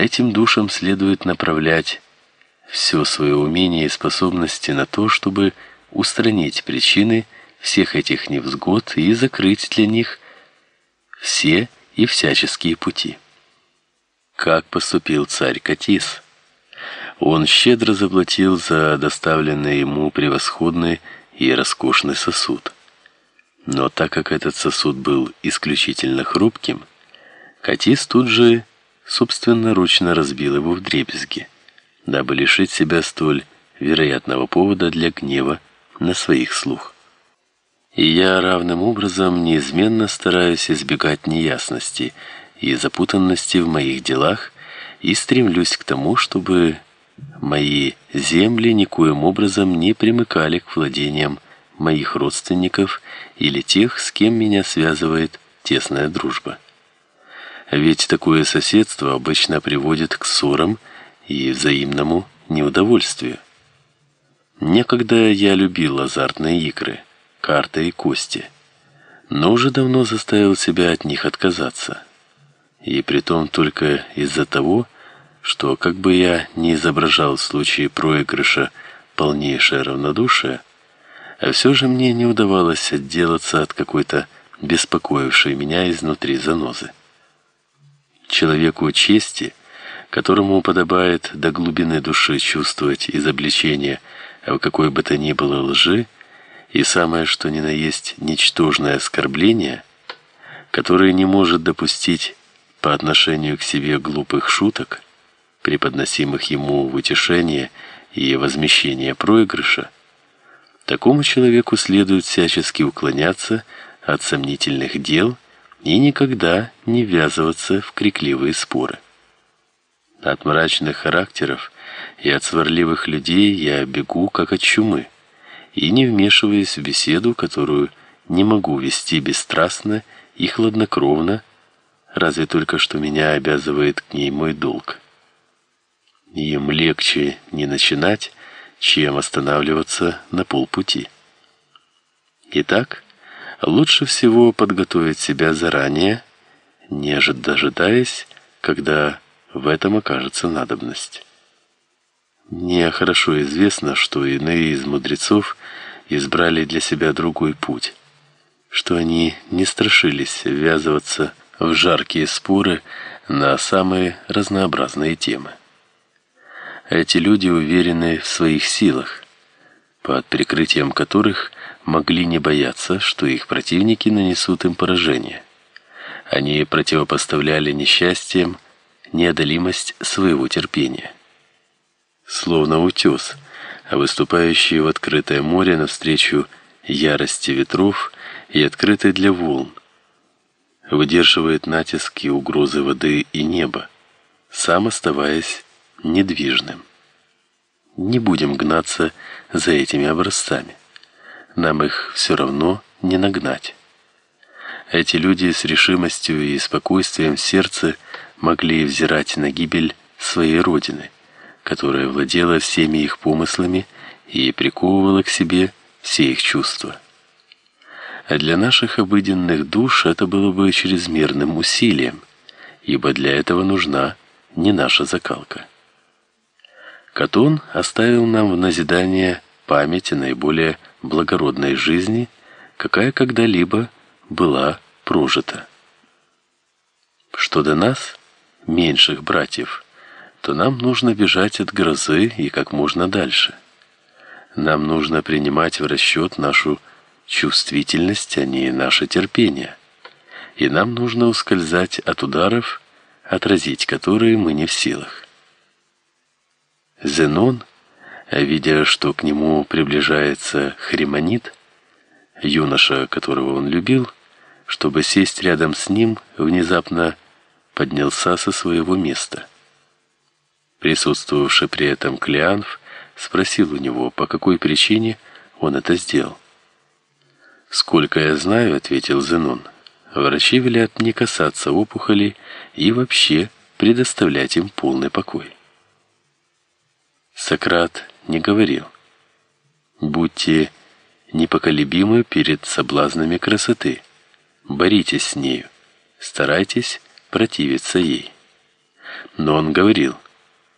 Этим душам следует направлять все свое умение и способности на то, чтобы устранить причины всех этих невзгод и закрыть для них все и всяческие пути. Как поступил царь Катис? Он щедро заплатил за доставленный ему превосходный и роскошный сосуд. Но так как этот сосуд был исключительно хрупким, Катис тут же собственноручно разбил его вдребезги, дабы лишить себя столь вероятного повода для гнева на своих слух. И я равным образом неизменно стараюсь избегать неясности и запутанности в моих делах и стремлюсь к тому, чтобы мои земли никоим образом не примыкали к владениям моих родственников или тех, с кем меня связывает тесная дружба. Ведь такое соседство обычно приводит к ссорам и взаимному неудовольствию. Некогда я любил азартные игры, карты и кости, но уже давно заставил себя от них отказаться. И притом только из-за того, что как бы я ни изображал в случае проигрыша полнейшее равнодушие, а все же мне не удавалось отделаться от какой-то беспокоившей меня изнутри занозы. Человеку чести, которому подобает до глубины души чувствовать изобличение в какой бы то ни было лжи, и самое что ни на есть ничтожное оскорбление, которое не может допустить по отношению к себе глупых шуток, преподносимых ему в утешение и возмещение проигрыша, такому человеку следует всячески уклоняться от сомнительных дел и никогда не ввязываться в крикливые споры. От мрачных характеров и от сварливых людей я бегу как от чумы и не вмешиваясь в беседу, которую не могу вести бесстрастно и хладнокровно, разве только что меня обязывает к ней мой долг. Им легче не начинать, чем останавливаться на полпути. Итак, лучше всего подготовить себя заранее, не дожидаясь, когда в этом окажется надобность. Мне хорошо известно, что иные из мудрецов избрали для себя другой путь, что они не страшились ввязываться в жаркие споры на самые разнообразные темы. Эти люди уверены в своих силах, под прикрытием которых могли не бояться, что их противники нанесут им поражение. Они противопоставляли несчастьям неодолимость своего терпения. Словно утес, выступающий в открытое море навстречу ярости ветров и открытый для волн, выдерживает натиск и угрозы воды и неба, сам оставаясь недвижным. Не будем гнаться за этими образцами. Нам их все равно не нагнать. Эти люди с решимостью и спокойствием в сердце могли взирать на гибель своей родины, которая владела всеми их помыслами и приковывала к себе все их чувства. А для наших обыденных душ это было бы чрезмерным усилием, ибо для этого нужна не наша закалка. Катон оставил нам в назидание память о наиболее благородной жизни, какая когда-либо была прожита. Что до нас, меньших братьев, то нам нужно бежать от грозы и как можно дальше. Нам нужно принимать в расчет нашу чувствительность, а не наше терпение. И нам нужно ускользать от ударов, отразить которые мы не в силах. Зенон, видя, что к нему приближается Хримонит, юноша, которого он любил, чтобы сесть рядом с ним, внезапно поднялся со своего места. Присутствовавший при этом Клеанф спросил у него, по какой причине он это сделал. «Сколько я знаю», — ответил Зенон, — «врачи велят не касаться опухолей и вообще предоставлять им полный покой». Сократ не говорил: "Будьте непоколебимы перед соблазнами красоты, боритесь с нею, старайтесь противиться ей". Но он говорил –